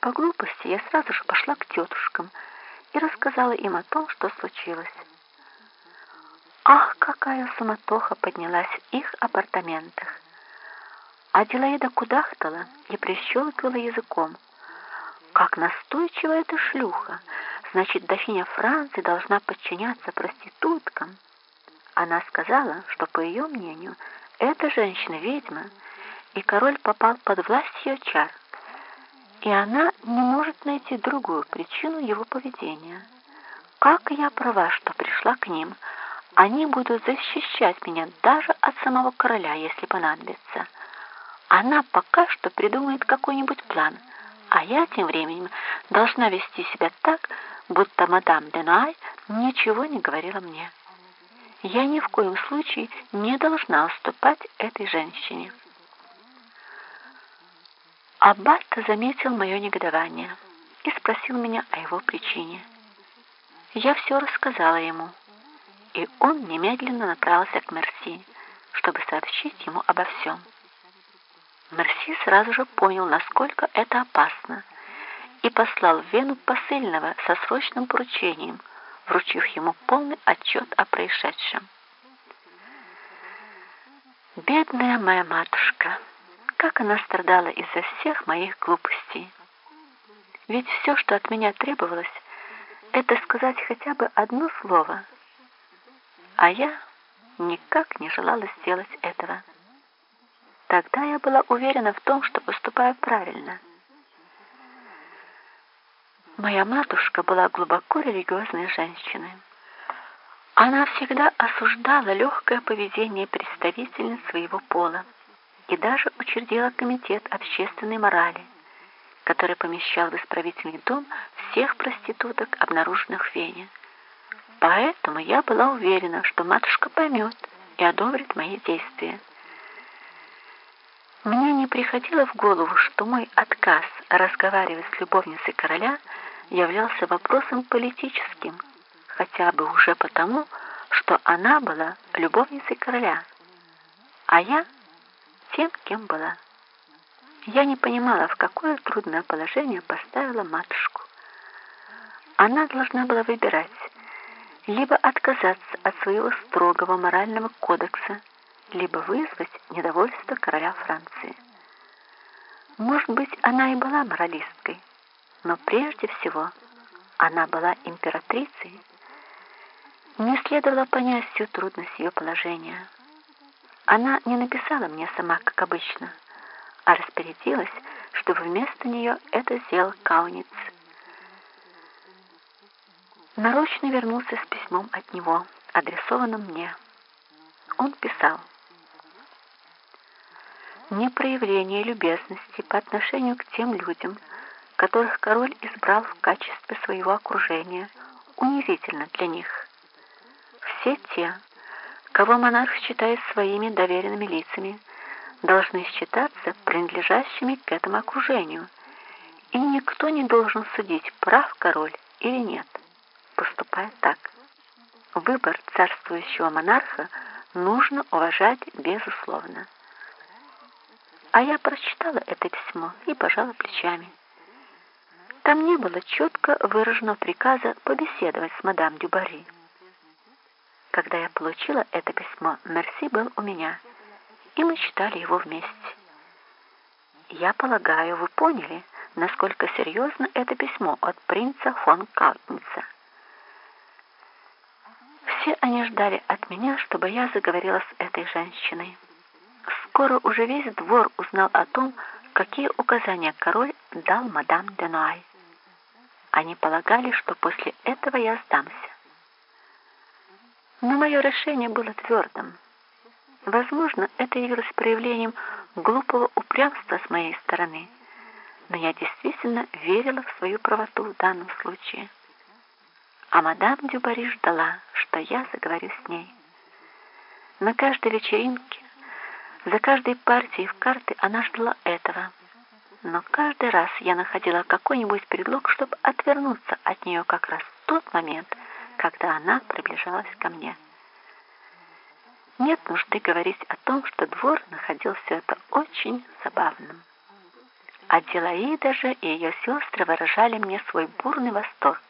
По глупости я сразу же пошла к тетушкам и рассказала им о том, что случилось. Ах, какая суматоха поднялась в их апартаментах! Аделаида кудахтала и прищелкивала языком. Как настойчива эта шлюха! Значит, дофиня Франции должна подчиняться проституткам. Она сказала, что, по ее мнению, эта женщина ведьма, и король попал под власть ее чар, и она не может найти другую причину его поведения. Как я права, что пришла к ним, они будут защищать меня даже от самого короля, если понадобится. Она пока что придумает какой-нибудь план, а я тем временем должна вести себя так, будто мадам Денай ничего не говорила мне. Я ни в коем случае не должна уступать этой женщине. Аббат заметил мое негодование и спросил меня о его причине. Я все рассказала ему, и он немедленно направился к Мерси, чтобы сообщить ему обо всем. Мерси сразу же понял, насколько это опасно, и послал в Вену посыльного со срочным поручением, вручив ему полный отчет о происшедшем. Бедная моя матушка, как она страдала из-за всех моих глупостей. Ведь все, что от меня требовалось, это сказать хотя бы одно слово, а я никак не желала сделать этого. Тогда я была уверена в том, что поступаю правильно. Моя матушка была глубоко религиозной женщиной. Она всегда осуждала легкое поведение представительниц своего пола и даже учредила комитет общественной морали, который помещал в исправительный дом всех проституток, обнаруженных в Вене. Поэтому я была уверена, что матушка поймет и одобрит мои действия. Мне не приходило в голову, что мой отказ разговаривать с любовницей короля – являлся вопросом политическим, хотя бы уже потому, что она была любовницей короля, а я тем, кем была. Я не понимала, в какое трудное положение поставила матушку. Она должна была выбирать, либо отказаться от своего строгого морального кодекса, либо вызвать недовольство короля Франции. Может быть, она и была моралисткой, но прежде всего она была императрицей. Мне следовало понять всю трудность ее положения. Она не написала мне сама, как обычно, а распорядилась, чтобы вместо нее это сделал Кауниц. Нарочно вернулся с письмом от него, адресованным мне. Он писал, «Не проявление любезности по отношению к тем людям, которых король избрал в качестве своего окружения, унизительно для них. Все те, кого монарх считает своими доверенными лицами, должны считаться принадлежащими к этому окружению, и никто не должен судить, прав король или нет, поступая так. Выбор царствующего монарха нужно уважать безусловно. А я прочитала это письмо и пожала плечами. Там не было четко выраженного приказа побеседовать с мадам Дюбари. Когда я получила это письмо, Мерси был у меня, и мы читали его вместе. Я полагаю, вы поняли, насколько серьезно это письмо от принца фон Каутница. Все они ждали от меня, чтобы я заговорила с этой женщиной. Скоро уже весь двор узнал о том, какие указания король дал мадам Денуай. Они полагали, что после этого я сдамся. Но мое решение было твердым. Возможно, это явилось проявлением глупого упрямства с моей стороны, но я действительно верила в свою правоту в данном случае. А мадам Дюбари ждала, что я заговорю с ней. На каждой вечеринке, за каждой партией в карты она ждала этого — но каждый раз я находила какой-нибудь предлог, чтобы отвернуться от нее как раз в тот момент, когда она приближалась ко мне. Нет нужды говорить о том, что двор находил все это очень забавным. Аделаида же и ее сестры выражали мне свой бурный восторг.